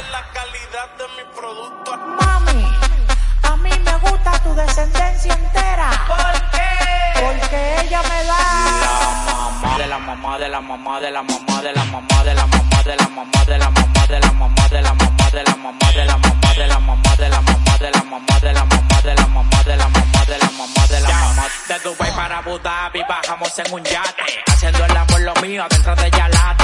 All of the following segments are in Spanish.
en la calidad de mi producto. Mami, a mí me gusta tu descendencia entera. ¿Por qué? Porque ella me da. de la mamá de la mamá de la mamá de la mamá de la mamá de la mamá de la mamá de la mamá de la mamá de la mamá de la mamá de la mamá de la mamá de la mamá de la mamá de la mamá de la mamá de la mamá de la mamá de Dubai para Abu Dhabi bajamos en un yate haciendo el amor lo mío dentro de Yalate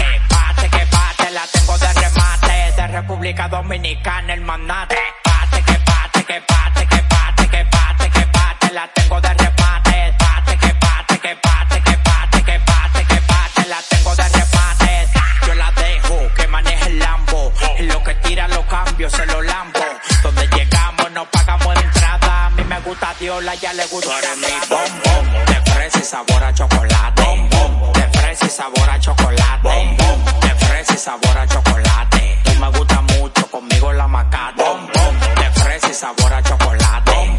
República Dominicana el manate pate que pate que pate que pate que pate que pate la tengo de remate pate que pate que pate que pate que pate que pate la tengo de remate yo la dejo que maneje el Lambo. Y lo que tira los cambios se lo lambo. Donde llegamos no pagamos entrada. A mí me gusta Diola ya le gusta mi bombón. De fresa y sabor a chocolate sabor a chocolate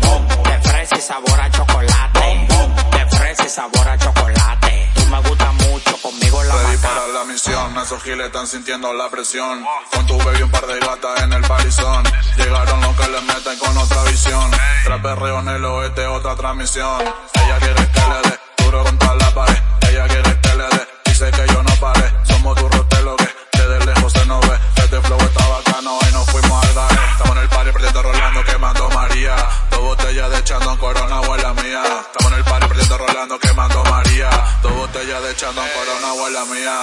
de fresa y sabor a chocolate de fresa y sabor a chocolate tú me gusta mucho conmigo la Ready macate para la misión, esos giles están sintiendo la presión. Con tu baby un par de gatas en el parizón. Llegaron los que le meten con otra visión. Traperreo en el oeste, otra transmisión. Ella quiere que le dé María. Dos botellas de echando corona, abuela mía.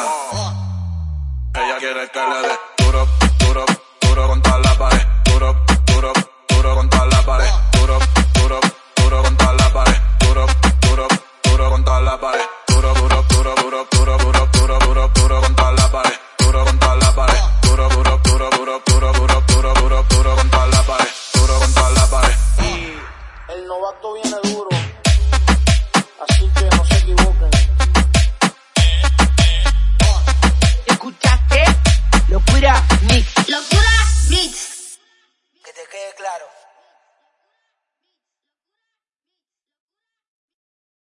Ella quiere que le dé duro, duro, duro contra la pared. Duro, duro, duro contra la pared. Duro, duro, duro contra la pared. Duro, duro, duro contra la pared. Duro, duro, duro, duro, duro, duro, duro, duro, duro contra la pared. Duro contra la pared. Duro, duro, duro, duro, duro, duro, duro, duro, duro contra la pared. Duro contra la pared. El novato viene duro así que no se equivoquen. Escuchaste, locura mix.